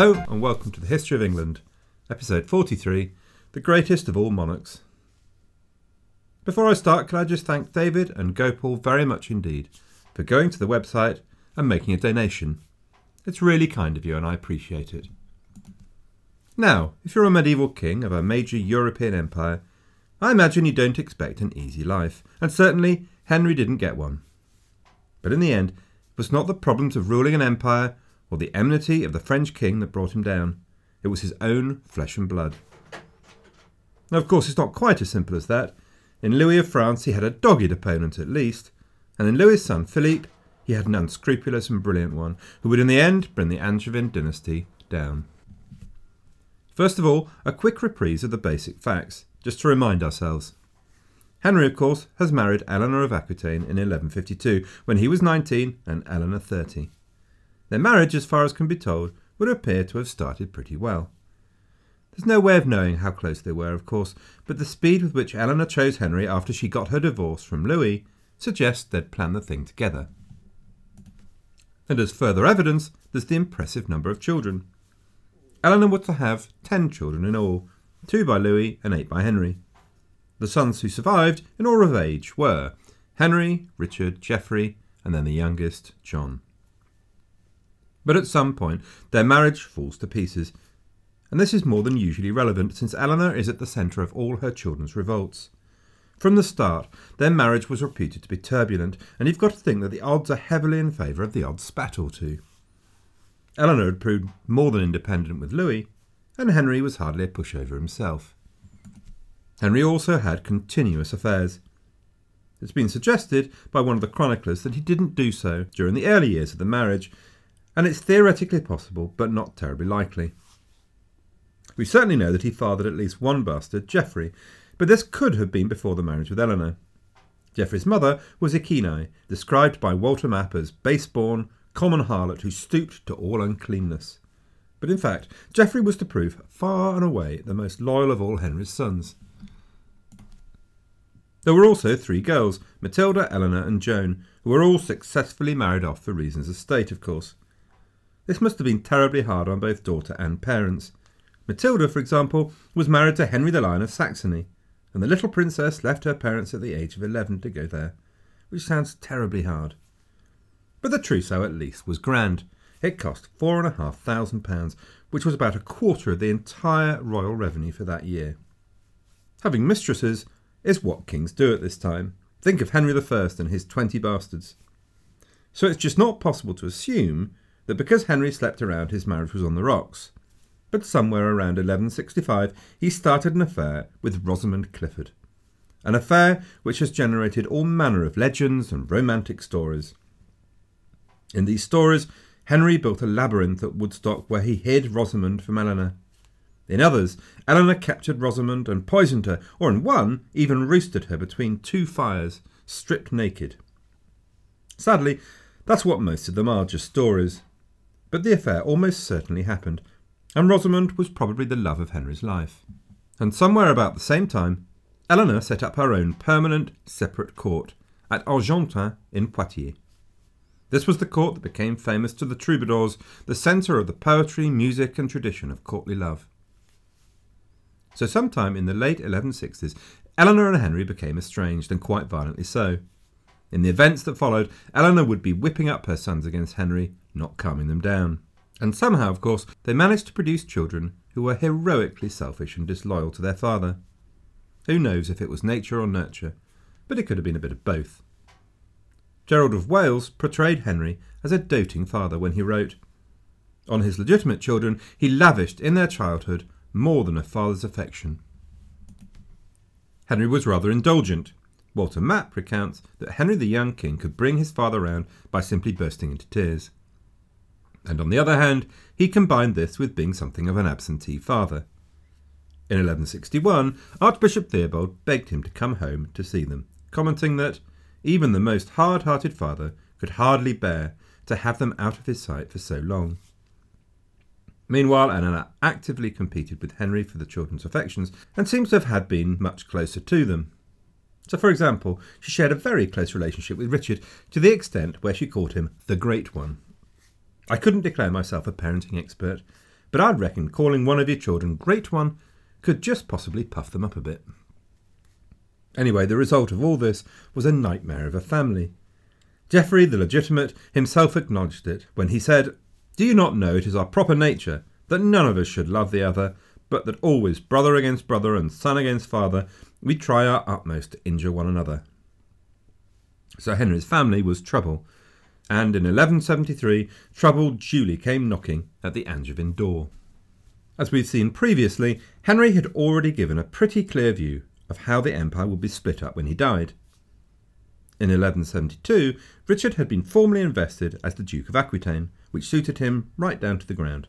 Hello, and welcome to the History of England, episode 43 The Greatest of All Monarchs. Before I start, can I just thank David and Gopal very much indeed for going to the website and making a donation. It's really kind of you, and I appreciate it. Now, if you're a medieval king of a major European empire, I imagine you don't expect an easy life, and certainly Henry didn't get one. But in the end, it was not the problems of ruling an empire or the enmity of the French king that brought him down. It was his own flesh and blood. Now, of course, it's not quite as simple as that. In Louis of France, he had a dogged opponent at least, and in Louis's son Philippe, he had an unscrupulous and brilliant one, who would in the end bring the Angevin dynasty down. First of all, a quick reprise of the basic facts, just to remind ourselves. Henry, of course, has married Eleanor of Aquitaine in 1152, when he was 19 and Eleanor 30. Their marriage, as far as can be told, would appear to have started pretty well. There's no way of knowing how close they were, of course, but the speed with which Eleanor chose Henry after she got her divorce from Louis suggests they'd planned the thing together. And as further evidence, there's the impressive number of children. Eleanor was to have ten children in all, two by Louis and eight by Henry. The sons who survived, in order of age, were Henry, Richard, Geoffrey, and then the youngest, John. But at some point, their marriage falls to pieces, and this is more than usually relevant since Eleanor is at the centre of all her children's revolts. From the start, their marriage was reputed to be turbulent, and you've got to think that the odds are heavily in favour of the odd spat or two. Eleanor had proved more than independent with Louis, and Henry was hardly a pushover himself. Henry also had continuous affairs. It's been suggested by one of the chroniclers that he didn't do so during the early years of the marriage, and it's theoretically possible, but not terribly likely. We certainly know that he fathered at least one bastard, Geoffrey, but this could have been before the marriage with Eleanor. Geoffrey's mother was Ykenai, described by Walter Map as base-born, common harlot who stooped to all uncleanness. But in fact, Geoffrey was to prove far and away the most loyal of all Henry's sons. There were also three girls, Matilda, Eleanor, and Joan, who were all successfully married off for reasons of state, of course. This must have been terribly hard on both daughter and parents. Matilda, for example, was married to Henry the Lion of Saxony, and the little princess left her parents at the age of eleven to go there, which sounds terribly hard. But the trousseau, at least, was grand. It cost four and a half thousand pounds, which was about a quarter of the entire royal revenue for that year. Having mistresses is what kings do at this time. Think of Henry I and his twenty bastards. So it's just not possible to assume that because Henry slept around, his marriage was on the rocks. But somewhere around 1165, he started an affair with Rosamond Clifford. An affair which has generated all manner of legends and romantic stories. In these stories, Henry built a labyrinth at Woodstock where he hid Rosamond from Eleanor. In others, Eleanor captured Rosamond and poisoned her, or in one, even roasted her between two fires, stripped naked. Sadly, that's what most of them are, just stories. But the affair almost certainly happened, and Rosamond was probably the love of Henry's life. And somewhere about the same time, Eleanor set up her own permanent, separate court at Argentan in Poitiers. This was the court that became famous to the troubadours, the centre of the poetry, music, and tradition of courtly love. So, sometime in the late 1160s, Eleanor and Henry became estranged, and quite violently so. In the events that followed, Eleanor would be whipping up her sons against Henry, not calming them down. And somehow, of course, they managed to produce children who were heroically selfish and disloyal to their father. Who knows if it was nature or nurture, but it could have been a bit of both. Gerald of Wales portrayed Henry as a doting father when he wrote, On his legitimate children he lavished in their childhood more than a father's affection. Henry was rather indulgent. Walter Map recounts that Henry the young king could bring his father round by simply bursting into tears and on the other hand, he combined this with being something of an absentee father. In 1161, Archbishop Theobald begged him to come home to see them, commenting that even the most hard hearted father could hardly bear to have them out of his sight for so long. Meanwhile, Anna actively competed with Henry for the children's affections and seems to have had been much closer to them. So, for example, she shared a very close relationship with Richard to the extent where she called him the Great One. I couldn't declare myself a parenting expert, but I'd reckon calling one of your children Great One could just possibly puff them up a bit. Anyway, the result of all this was a nightmare of a family. Geoffrey the legitimate himself acknowledged it when he said, Do you not know it is our proper nature that none of us should love the other, but that always brother against brother and son against father, we try our utmost to injure one another? Sir Henry's family was trouble, and in 1173 trouble duly came knocking at the Angevin door. As we've seen previously, Henry had already given a pretty clear view of how the empire would be split up when he died. In 1172, Richard had been formally invested as the Duke of Aquitaine, which suited him right down to the ground.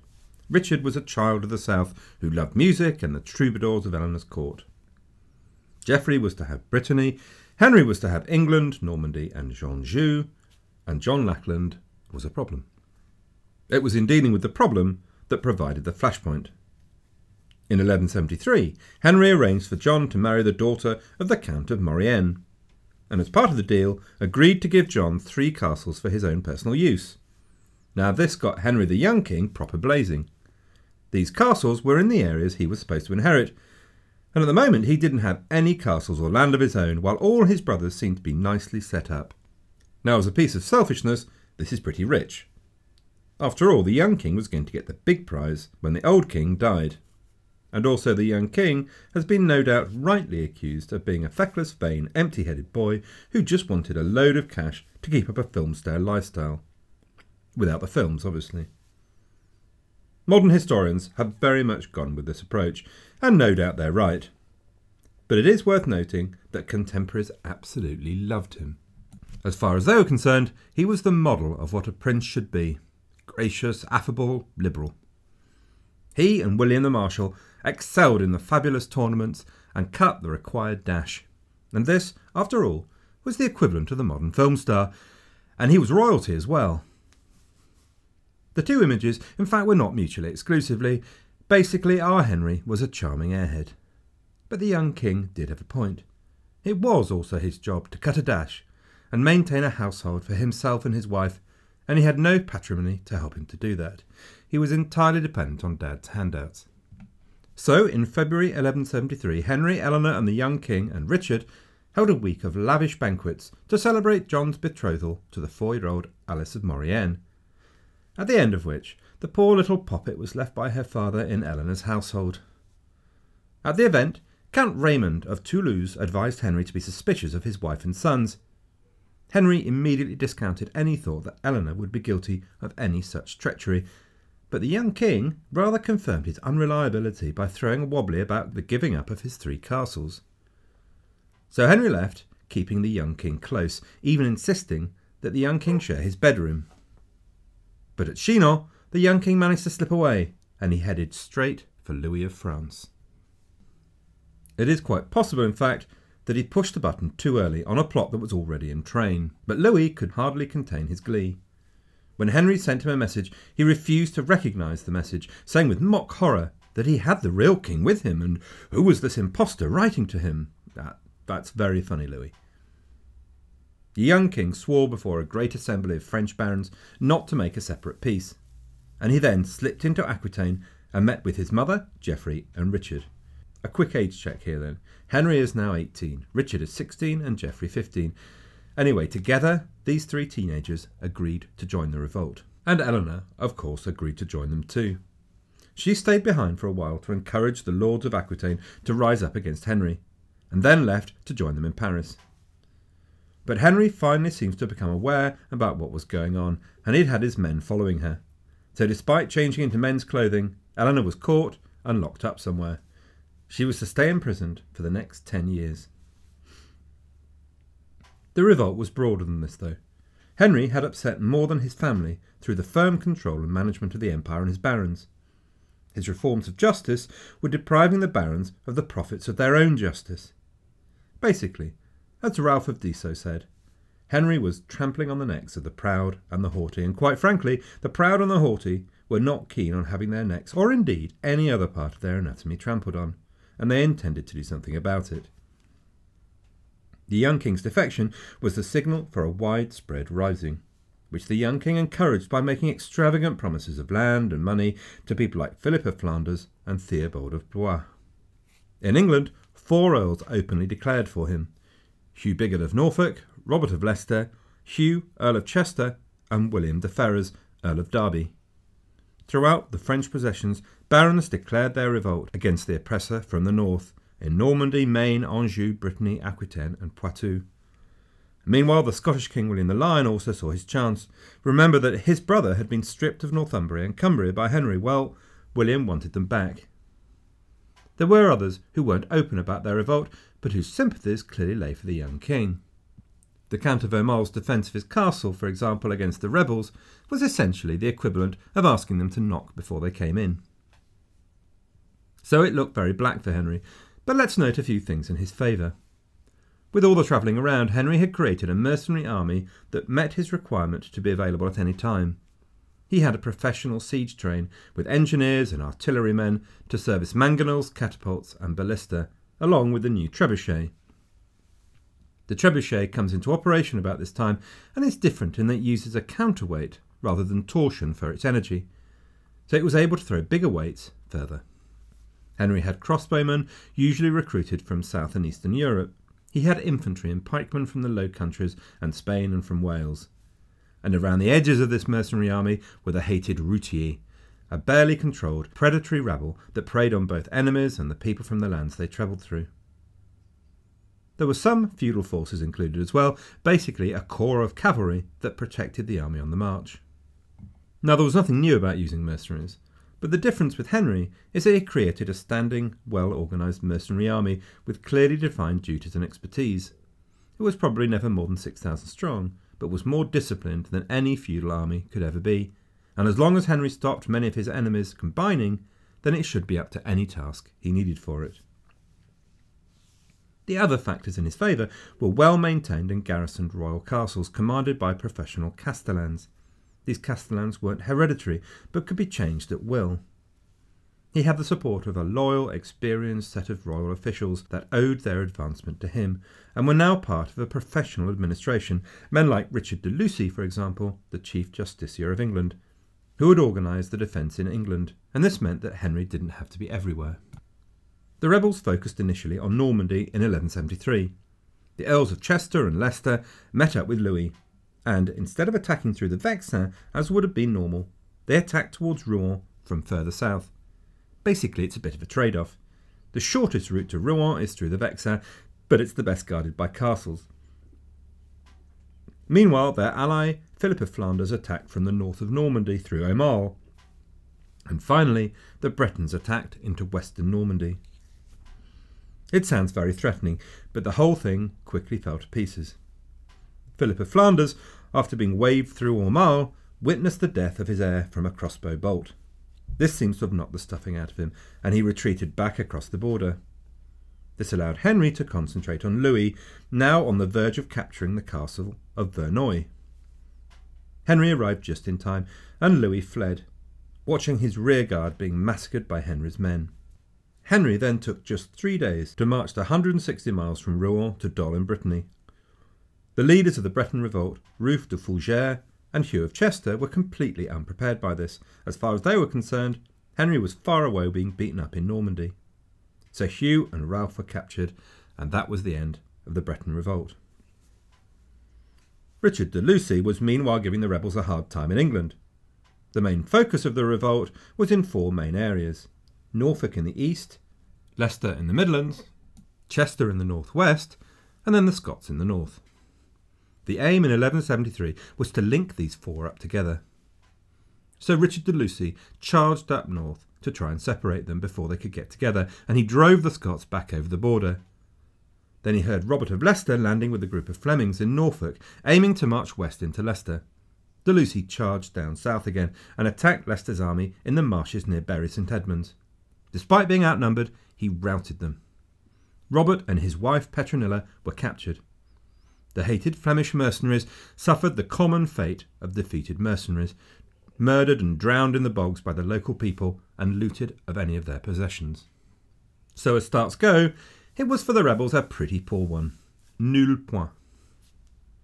Richard was a child of the south who loved music and the troubadours of Eleanor's court. Geoffrey was to have Brittany, Henry was to have England, Normandy, and Anjou, and John Lackland was a problem. It was in dealing with the problem that provided the flashpoint. In 1173, Henry arranged for John to marry the daughter of the Count of Maurienne, and as part of the deal, agreed to give John three castles for his own personal use. Now, this got Henry the young king proper blazing. These castles were in the areas he was supposed to inherit, and at the moment he didn't have any castles or land of his own, while all his brothers seemed to be nicely set up. Now, as a piece of selfishness, this is pretty rich. After all, the young king was going to get the big prize when the old king died. And also, the young king has been no doubt rightly accused of being a feckless, vain, empty headed boy who just wanted a load of cash to keep up a film star lifestyle. Without the films, obviously. Modern historians have very much gone with this approach, and no doubt they're right. But it is worth noting that contemporaries absolutely loved him. As far as they were concerned, he was the model of what a prince should be gracious, affable, liberal. He and William the Marshal excelled in the fabulous tournaments and cut the required dash. And this, after all, was the equivalent of the modern film star, and he was royalty as well. The two images, in fact, were not mutually exclusively. Basically, our Henry was a charming airhead. But the young king did have a point. It was also his job to cut a dash and maintain a household for himself and his wife, and he had no patrimony to help him to do that. He was entirely dependent on Dad's handouts. So, in February 1173, Henry, Eleanor, and the young king and Richard held a week of lavish banquets to celebrate John's betrothal to the four year old Alice of Maurienne, at the end of which the poor little poppet was left by her father in Eleanor's household. At the event, Count Raymond of Toulouse advised Henry to be suspicious of his wife and sons, Henry immediately discounted any thought that Eleanor would be guilty of any such treachery, but the young king rather confirmed his unreliability by throwing a wobbly about the giving up of his three castles. So Henry left, keeping the young king close, even insisting that the young king share his bedroom. But at Chinon, the young king managed to slip away, and he headed straight for Louis of France. It is quite possible, in fact, that he pushed the button too early on a plot that was already in train. But Louis could hardly contain his glee. When Henry sent him a message, he refused to recognise the message, saying with mock horror that he had the real king with him, and who was this impostor writing to him? That, that's very funny, Louis. The young king swore before a great assembly of French barons not to make a separate peace, and he then slipped into Aquitaine and met with his mother, Geoffrey, and Richard. A quick age check here then. Henry is now 18, Richard is 16, and Geoffrey 15. Anyway, together, these three teenagers agreed to join the revolt. And Eleanor, of course, agreed to join them too. She stayed behind for a while to encourage the lords of Aquitaine to rise up against Henry, and then left to join them in Paris. But Henry finally seems to have become aware about what was going on, and he'd had his men following her. So, despite changing into men's clothing, Eleanor was caught and locked up somewhere. She was to stay imprisoned for the next ten years. The revolt was broader than this, though. Henry had upset more than his family through the firm control and management of the empire and his barons. His reforms of justice were depriving the barons of the profits of their own justice. Basically, as Ralph of Diceto said, Henry was trampling on the necks of the proud and the haughty, and quite frankly, the proud and the haughty were not keen on having their necks, or indeed any other part of their anatomy, trampled on and they intended to do something about it. The young king's defection was the signal for a widespread rising. which the young king encouraged by making extravagant promises of land and money to people like Philip of Flanders and Theobald of Blois. In England, four earls openly declared for him Hugh Bigod of Norfolk, Robert of Leicester, Hugh, Earl of Chester, and William de Ferrers, Earl of Derby. Throughout the French possessions, barons declared their revolt against the oppressor from the north, in Normandy, Maine, Anjou, Brittany, Aquitaine, and Poitou. Meanwhile, the Scottish King William the Lion also saw his chance. Remember that his brother had been stripped of Northumbria and Cumbria by Henry. Well, William wanted them back. There were others who weren't open about their revolt, but whose sympathies clearly lay for the young king. The Count of Aumale's defence of his castle, for example, against the rebels, was essentially the equivalent of asking them to knock before they came in. So it looked very black for Henry, but let's note a few things in his favour. With all the travelling around, Henry had created a mercenary army that met his requirement to be available at any time. He had a professional siege train with engineers and artillerymen to service mangonels, catapults, and ballista, along with the new trebuchet. The trebuchet comes into operation about this time and is different in that it uses a counterweight rather than torsion for its energy, so it was able to throw bigger weights further. Henry had crossbowmen, usually recruited from South and Eastern Europe. He had infantry and pikemen from the Low Countries and Spain and from Wales. And around the edges of this mercenary army were the hated routiers, a barely controlled, predatory rabble that preyed on both enemies and the people from the lands they travelled through. There were some feudal forces included as well, basically a corps of cavalry that protected the army on the march. Now, there was nothing new about using mercenaries, but the difference with Henry is that he created a standing, well organised mercenary army with clearly defined duties and expertise. It was probably never more than 6,000 strong, but was more disciplined than any feudal army could ever be, and as long as Henry stopped many of his enemies combining, then it should be up to any task he needed for it. The other factors in his favour were well maintained and garrisoned royal castles commanded by professional castellans. These castellans weren't hereditary, but could be changed at will. He had the support of a loyal, experienced set of royal officials that owed their advancement to him, and were now part of a professional administration, men like Richard de Lucy, for example, the Chief Justiciar of England, who had organised the defence in England, and this meant that Henry didn't have to be everywhere. The rebels focused initially on Normandy in 1173. The Earls of Chester and Leicester met up with Louis, and instead of attacking through the Vexin, as would have been normal, they attacked towards Rouen from further south. Basically, it's a bit of a trade off. The shortest route to Rouen is through the Vexin, but it's the best guarded by castles. Meanwhile, their ally, Philip of Flanders, attacked from the north of Normandy through Aumale. And finally, the Bretons attacked into western Normandy. It sounds very threatening, but the whole thing quickly fell to pieces. Philip of Flanders, after being waved through Aumale, witnessed the death of his heir from a crossbow bolt. This seems to have knocked the stuffing out of him, and he retreated back across the border. This allowed Henry to concentrate on Louis, now on the verge of capturing the castle of Verneuil. Henry arrived just in time, and Louis fled, watching his rearguard being massacred by Henry's men. Henry then took just three days to march the 160 miles from Rouen to Dol in Brittany. The leaders of the Breton revolt, Ralph de Fougères and Hugh of Chester, were completely unprepared by this. As far as they were concerned, Henry was far away being beaten up in Normandy. So Hugh and Ralph were captured, and that was the end of the Breton revolt. Richard de Lucy was meanwhile giving the rebels a hard time in England. The main focus of the revolt was in four main areas Norfolk in the east, Leicester in the Midlands, Chester in the northwest, and then the Scots in the north. The aim in 1173 was to link these four up together. So Richard de Lucy charged up north to try and separate them before they could get together, and he drove the Scots back over the border. Then he heard Robert of Leicester landing with a group of Flemings in Norfolk, aiming to march west into Leicester. De Lucy charged down south again and attacked Leicester's army in the marshes near Bury St Edmunds. Despite being outnumbered, he routed them. Robert and his wife Petronilla were captured. The hated Flemish mercenaries suffered the common fate of defeated mercenaries, murdered and drowned in the bogs by the local people and looted of any of their possessions. So, as starts go, it was for the rebels a pretty poor one. Nul point.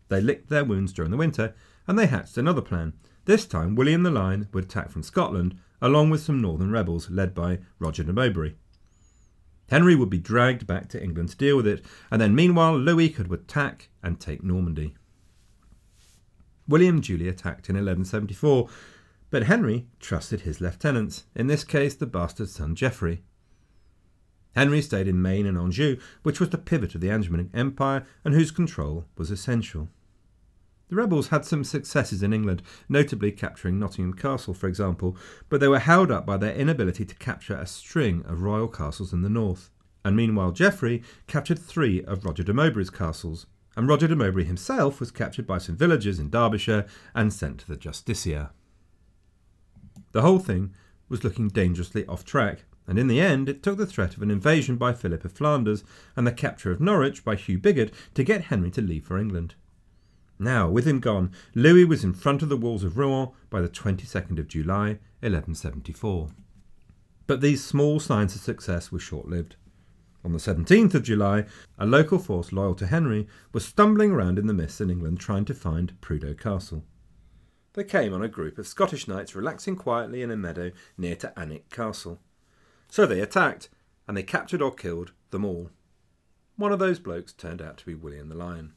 They licked their wounds during the winter and they hatched another plan. This time, William the Lion would attack from Scotland, along with some northern rebels led by Roger de Mowbray. Henry would be dragged back to England to deal with it, and then meanwhile Louis could attack and take Normandy. William duly attacked in 1174, but Henry trusted his lieutenants, in this case the bastard son Geoffrey. Henry stayed in Maine and Anjou, which was the pivot of the Angevin Empire and whose control was essential. The rebels had some successes in England, notably capturing Nottingham Castle, for example, but they were held up by their inability to capture a string of royal castles in the north. And meanwhile, Geoffrey captured three of Roger de Mowbray's castles, and Roger de Mowbray himself was captured by some villagers in Derbyshire and sent to the Justiciar. The whole thing was looking dangerously off track, and in the end it took the threat of an invasion by Philip of Flanders and the capture of Norwich by Hugh Bigod to get Henry to leave for England. Now, with him gone, Louis was in front of the walls of Rouen by the 22nd of July, 1174. But these small signs of success were short lived. On the 17th of July, a local force loyal to Henry was stumbling around in the mists in England trying to find Prudhoe Castle. They came on a group of Scottish knights relaxing quietly in a meadow near to Alnwick Castle. So they attacked, and they captured or killed them all. One of those blokes turned out to be William the Lion.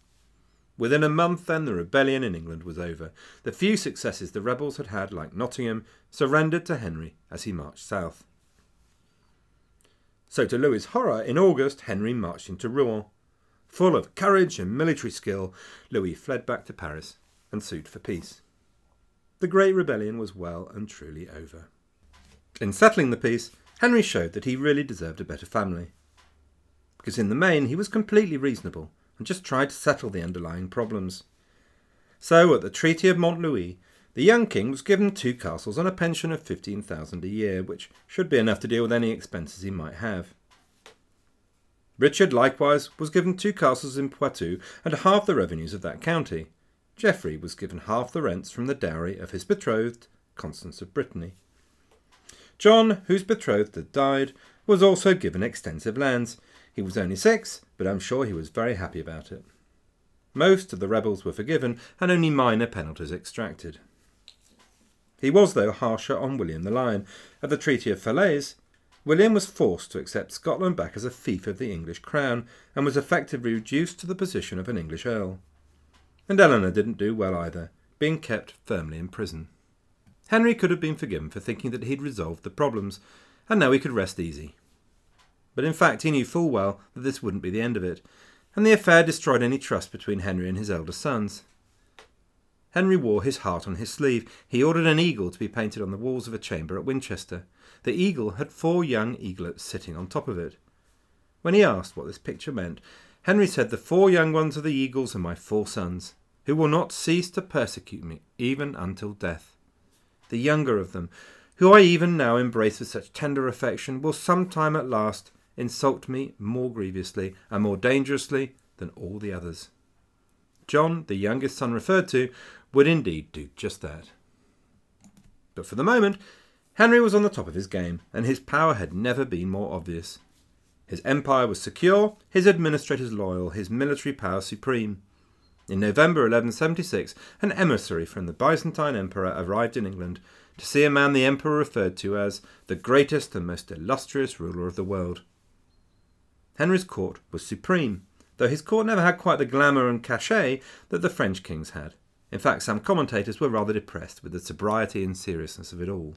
Within a month, then, the rebellion in England was over. The few successes the rebels had had, like Nottingham, surrendered to Henry as he marched south. So, to Louis's horror, in August, Henry marched into Rouen. Full of courage and military skill, Louis fled back to Paris and sued for peace. The Great Rebellion was well and truly over. In settling the peace, Henry showed that he really deserved a better family. Because in the main, he was completely reasonable and just tried to settle the underlying problems. So, at the Treaty of Montlouis, the young king was given two castles and a pension of 15,000 a year, which should be enough to deal with any expenses he might have. Richard likewise was given two castles in Poitou and half the revenues of that county. Geoffrey was given half the rents from the dowry of his betrothed, Constance of Brittany. John, whose betrothed had died, was also given extensive lands, he was only six, but I'm sure he was very happy about it. Most of the rebels were forgiven, and only minor penalties extracted. He was, though, harsher on William the Lion. At the Treaty of Falaise, William was forced to accept Scotland back as a fief of the English crown, and was effectively reduced to the position of an English earl. And Eleanor didn't do well either, being kept firmly in prison. Henry could have been forgiven for thinking that he'd resolved the problems, and now he could rest easy but in fact he knew full well that this wouldn't be the end of it, and the affair destroyed any trust between Henry and his elder sons. Henry wore his heart on his sleeve. He ordered an eagle to be painted on the walls of a chamber at Winchester. The eagle had four young eaglets sitting on top of it. When he asked what this picture meant, Henry said, The four young ones of the eagles are my four sons, who will not cease to persecute me even until death. The younger of them, who I even now embrace with such tender affection, will sometime at last insult me more grievously and more dangerously than all the others. John, the youngest son referred to, would indeed do just that. But for the moment, Henry was on the top of his game, and his power had never been more obvious. His empire was secure, his administrators loyal, his military power supreme. In November 1176, an emissary from the Byzantine Emperor arrived in England to see a man the Emperor referred to as the greatest and most illustrious ruler of the world. Henry's court was supreme, though his court never had quite the glamour and cachet that the French kings had. In fact, some commentators were rather depressed with the sobriety and seriousness of it all.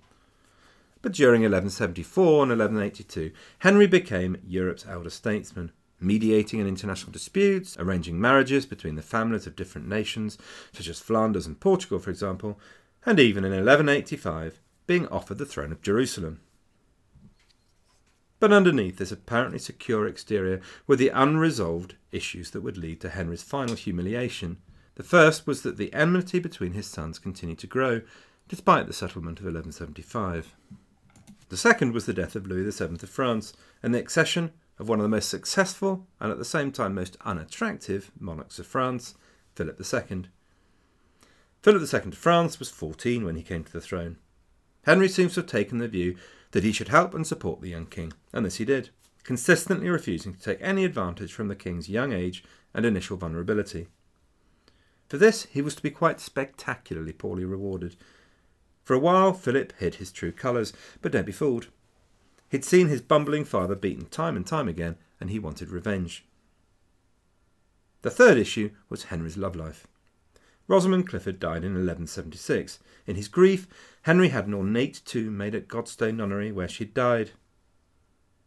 But during 1174 and 1182, Henry became Europe's elder statesman, mediating in international disputes, arranging marriages between the families of different nations, such as Flanders and Portugal, for example, and even in 1185 being offered the throne of Jerusalem. But underneath this apparently secure exterior were the unresolved issues that would lead to Henry's final humiliation. The first was that the enmity between his sons continued to grow, despite the settlement of 1175. The second was the death of Louis VII of France and the accession of one of the most successful and at the same time most unattractive monarchs of France, Philip II. Philip II of France was 14 when he came to the throne. Henry seems to have taken the view that he should help and support the young king, and this he did, consistently refusing to take any advantage from the king's young age and initial vulnerability. For this, he was to be quite spectacularly poorly rewarded. For a while, Philip hid his true colours, but don't be fooled. He'd seen his bumbling father beaten time and time again, and he wanted revenge. The third issue was Henry's love life. Rosamond Clifford died in 1176. In his grief, Henry had an ornate tomb made at Godstow Nunnery where she died.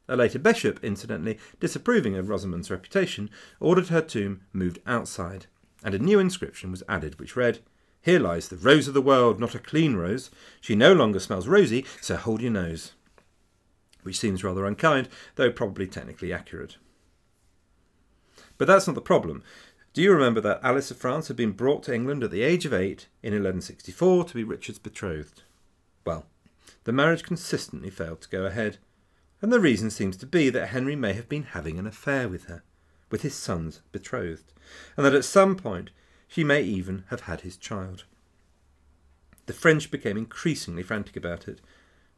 A later bishop, incidentally, disapproving of Rosamond's reputation, ordered her tomb moved outside, and a new inscription was added which read, Here lies the rose of the world, not a clean rose. She no longer smells rosy, so hold your nose. Which seems rather unkind, though probably technically accurate. But that's not the problem. Do you remember that Alice of France had been brought to England at the age of eight in 1164 to be Richard's betrothed? Well, the marriage consistently failed to go ahead and the reason seems to be that Henry may have been having an affair with her, with his son's betrothed, and that at some point she may even have had his child. The French became increasingly frantic about it.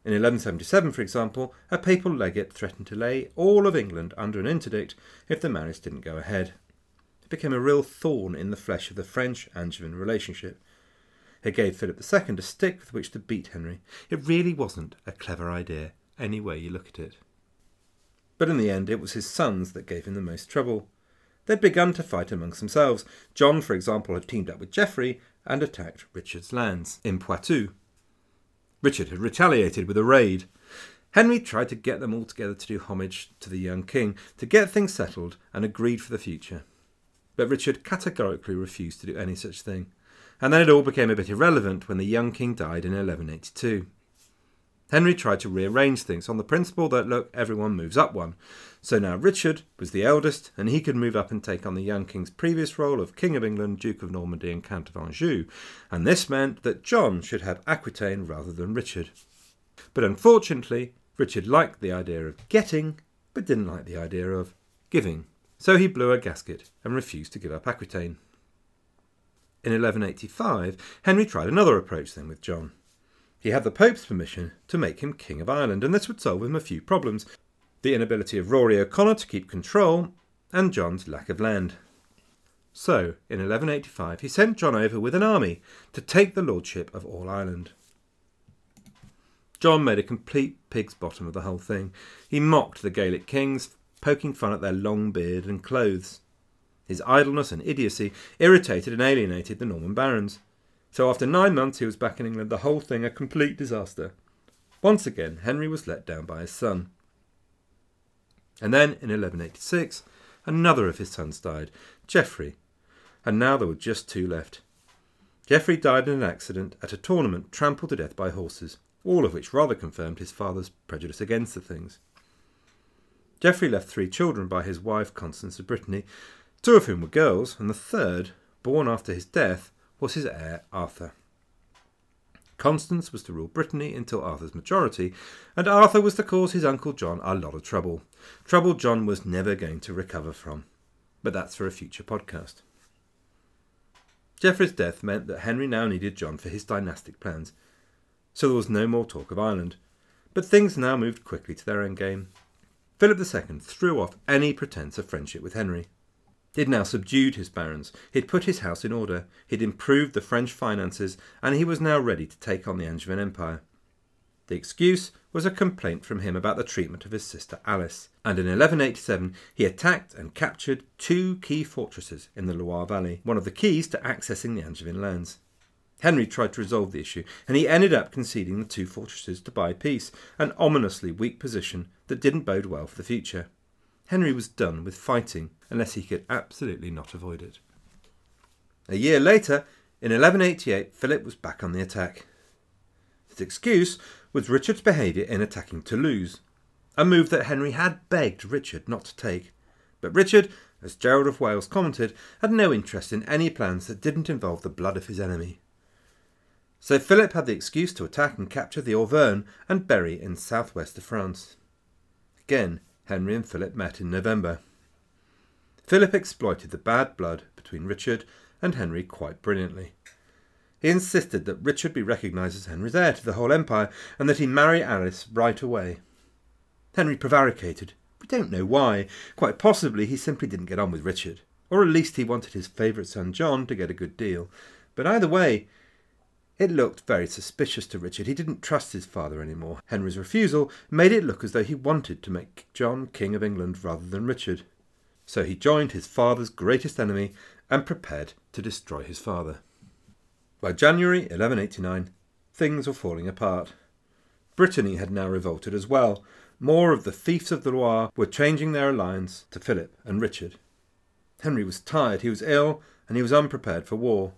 In 1177, for example, a papal legate threatened to lay all of England under an interdict if the marriage didn't go ahead. It became a real thorn in the flesh of the French Angevin relationship. It gave Philip II a stick with which to beat Henry. It really wasn't a clever idea any way you look at it. But in the end, it was his sons that gave him the most trouble. They'd begun to fight amongst themselves. John, for example, had teamed up with Geoffrey and attacked Richard's lands in Poitou. Richard had retaliated with a raid. Henry tried to get them all together to do homage to the young king, to get things settled and agreed for the future. But Richard categorically refused to do any such thing, and then it all became a bit irrelevant when the young king died in 1182. Henry tried to rearrange things on the principle that, look, everyone moves up one. So now Richard was the eldest, and he could move up and take on the young king's previous role of King of England, Duke of Normandy, and Count of Anjou. And this meant that John should have Aquitaine rather than Richard. But unfortunately, Richard liked the idea of getting, but didn't like the idea of giving. So he blew a gasket and refused to give up Aquitaine. In 1185, Henry tried another approach then with John. He had the Pope's permission to make him King of Ireland, and this would solve him a few problems the inability of Rory O'Connor to keep control, and John's lack of land. So, in 1185, he sent John over with an army to take the lordship of all Ireland. John made a complete pig's bottom of the whole thing. He mocked the Gaelic kings, poking fun at their long beard and clothes. His idleness and idiocy irritated and alienated the Norman barons. So after nine months he was back in England, the whole thing a complete disaster. Once again, Henry was let down by his son. And then, in 1186, another of his sons died, Geoffrey, and now there were just two left. Geoffrey died in an accident at a tournament, trampled to death by horses, all of which rather confirmed his father's prejudice against the things. Geoffrey left three children by his wife Constance of Brittany, two of whom were girls, and the third, born after his death, was his heir Arthur. Constance was to rule Brittany until Arthur's majority, and Arthur was to cause his uncle John a lot of trouble. Trouble John was never going to recover from. But that's for a future podcast. Geoffrey's death meant that Henry now needed John for his dynastic plans, so there was no more talk of Ireland. But things now moved quickly to their endgame. Philip II threw off any pretence of friendship with Henry. He'd now subdued his barons, he'd put his house in order, he'd improved the French finances, and he was now ready to take on the Angevin Empire. The excuse was a complaint from him about the treatment of his sister Alice, and in 1187 he attacked and captured two key fortresses in the Loire Valley, one of the keys to accessing the Angevin lands. Henry tried to resolve the issue, and he ended up conceding the two fortresses to buy peace, an ominously weak position that didn't bode well for the future. Henry was done with fighting unless he could absolutely not avoid it. A year later, in 1188, Philip was back on the attack. His excuse was Richard's behaviour in attacking Toulouse, a move that Henry had begged Richard not to take. But Richard, as Gerald of Wales commented, had no interest in any plans that didn't involve the blood of his enemy. So Philip had the excuse to attack and capture the Auvergne and Berry in southwest of France. Again, Henry and Philip met in November. Philip exploited the bad blood between Richard and Henry quite brilliantly. He insisted that Richard be recognised as Henry's heir to the whole empire and that he marry Alice right away. Henry prevaricated. We don't know why. Quite possibly he simply didn't get on with Richard. Or at least he wanted his favourite son John to get a good deal. But either way, it looked very suspicious to Richard. He didn't trust his father any more. Henry's refusal made it look as though he wanted to make John King of England rather than Richard. So he joined his father's greatest enemy and prepared to destroy his father. By January 1189, things were falling apart. Brittany had now revolted as well. More of the fiefs of the Loire were changing their alliance to Philip and Richard. Henry was tired, he was ill, and he was unprepared for war.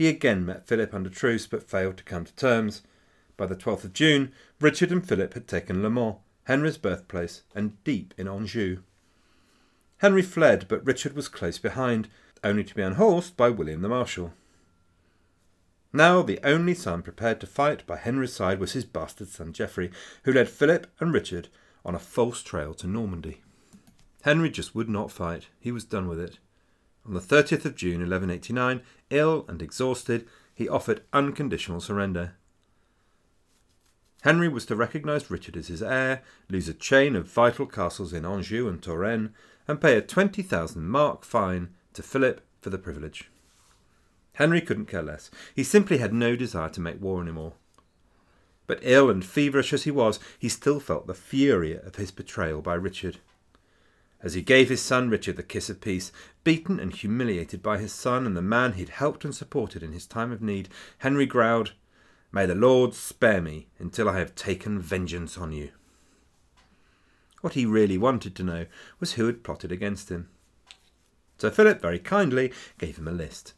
He again met Philip under truce, but failed to come to terms. By the 12th of June, Richard and Philip had taken Le Mans, Henry's birthplace, and deep in Anjou. Henry fled, but Richard was close behind, only to be unhorsed by William the Marshal. Now the only son prepared to fight by Henry's side was his bastard son Geoffrey, who led Philip and Richard on a false trail to Normandy. Henry just would not fight. He was done with it. On the 30th of June 1189, ill and exhausted, he offered unconditional surrender. Henry was to recognise Richard as his heir, lose a chain of vital castles in Anjou and Touraine, and pay a 20,000 mark fine to Philip for the privilege. Henry couldn't care less. He simply had no desire to make war any more. But ill and feverish as he was, he still felt the fury of his betrayal by Richard as he gave his son Richard the kiss of peace. Beaten and humiliated by his son and the man he'd helped and supported in his time of need, Henry growled, May the Lord spare me until I have taken vengeance on you. What he really wanted to know was who had plotted against him. So Philip very kindly gave him a list,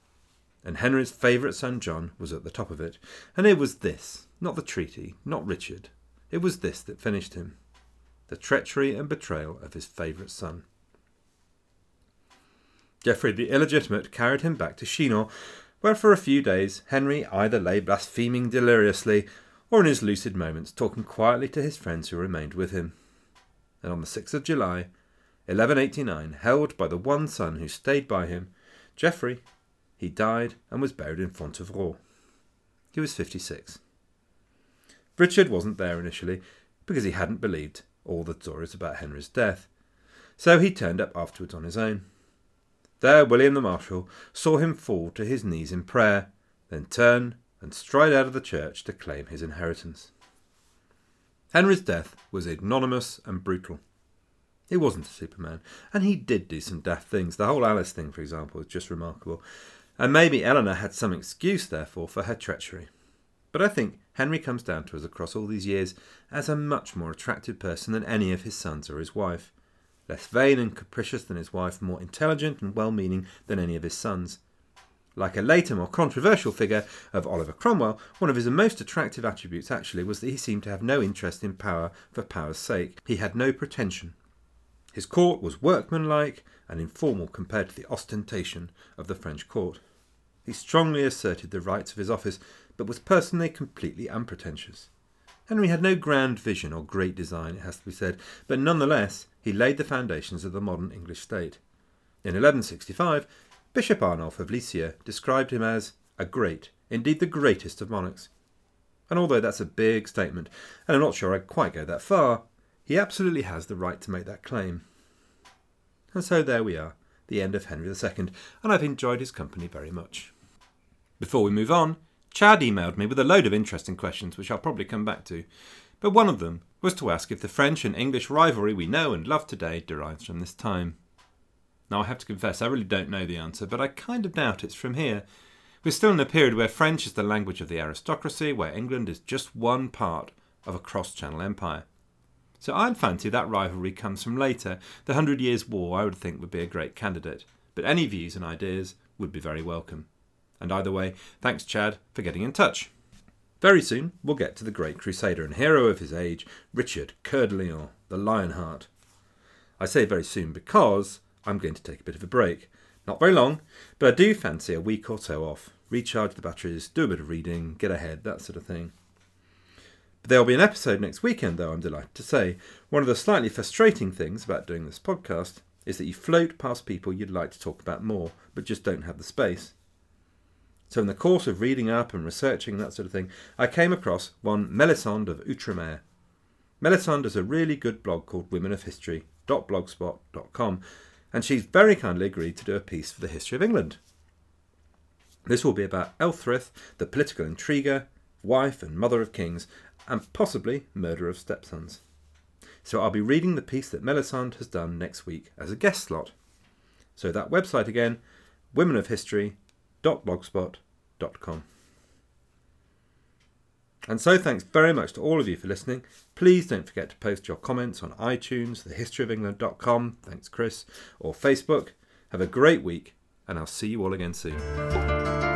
and Henry's favourite son John was at the top of it, and it was this, not the treaty, not Richard, it was this that finished him the treachery and betrayal of his favourite son. Geoffrey the illegitimate carried him back to Chinon, where for a few days Henry either lay blaspheming deliriously or in his lucid moments talking quietly to his friends who remained with him. And on the 6th of July, 1189, held by the one son who stayed by him, Geoffrey, he died and was buried in Fontevraud. He was 56. Richard wasn't there initially because he hadn't believed all the stories about Henry's death. So he turned up afterwards on his own. There, William the Marshal saw him fall to his knees in prayer, then turn and stride out of the church to claim his inheritance. Henry's death was ignominious and brutal. He wasn't a Superman, and he did do some daft things. The whole Alice thing, for example, is just remarkable. And maybe Eleanor had some excuse, therefore, for her treachery. But I think Henry comes down to us across all these years as a much more attractive person than any of his sons or his wife. Less vain and capricious than his wife, more intelligent and well meaning than any of his sons. Like a later, more controversial figure of Oliver Cromwell, one of his most attractive attributes actually was that he seemed to have no interest in power for power's sake. He had no pretension. His court was workmanlike and informal compared to the ostentation of the French court. He strongly asserted the rights of his office but was personally completely unpretentious. Henry had no grand vision or great design, it has to be said, but nonetheless he laid the foundations of the modern English state. In 1165, Bishop Arnulf of Lisieux described him as a great, indeed the greatest of monarchs. And although that's a big statement, and I'm not sure I'd quite go that far, he absolutely has the right to make that claim. And so there we are, the end of Henry II, and I've enjoyed his company very much. Before we move on, Chad emailed me with a load of interesting questions, which I'll probably come back to, but one of them was to ask if the French and English rivalry we know and love today derives from this time. Now, I have to confess, I really don't know the answer, but I kind of doubt it's from here. We're still in a period where French is the language of the aristocracy, where England is just one part of a cross channel empire. So I'd fancy that rivalry comes from later. The Hundred Years' War, I would think, would be a great candidate, but any views and ideas would be very welcome. And either way, thanks, Chad, for getting in touch. Very soon, we'll get to the great crusader and hero of his age, Richard Coeur de Lion, the Lionheart. I say very soon because I'm going to take a bit of a break. Not very long, but I do fancy a week or so off. Recharge the batteries, do a bit of reading, get ahead, that sort of thing. But there'll be an episode next weekend, though, I'm delighted to say. One of the slightly frustrating things about doing this podcast is that you float past people you'd like to talk about more, but just don't have the space. So, in the course of reading up and researching that sort of thing, I came across one Melisande of Outremer. Melisande has a really good blog called Women of History.blogspot.com, and she's very kindly agreed to do a piece for the History of England. This will be about Elthryth, the political intriguer, wife and mother of kings, and possibly murder of stepsons. So I'll be reading the piece that Melisande has done next week as a guest slot. So that website again, womenofhistory.blogspot.com. And so thanks very much to all of you for listening. Please don't forget to post your comments on iTunes, thehistoryofengland.com, thanks Chris, or Facebook. Have a great week, and I'll see you all again soon.